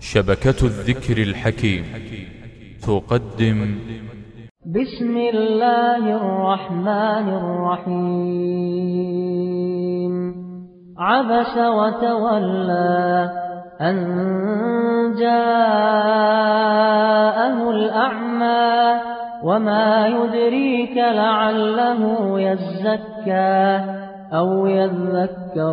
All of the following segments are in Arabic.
شبكة الذكر الحكيم. تقدم. بسم الله الرحمن الرحيم. عبس وتولى أن جاءه الأعمى وما يدريك لعله يزكى أو يذكر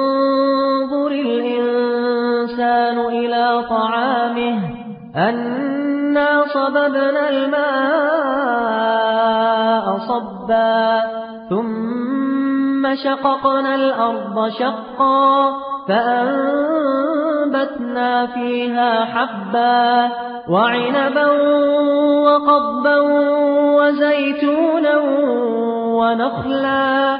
الإنسان إلى طعامه. أنا صببنا الماء صبا ثم شققنا الأرض شقا فأنبتنا فيها حبا وعنبا وقضبا وزيتونا ونخلا.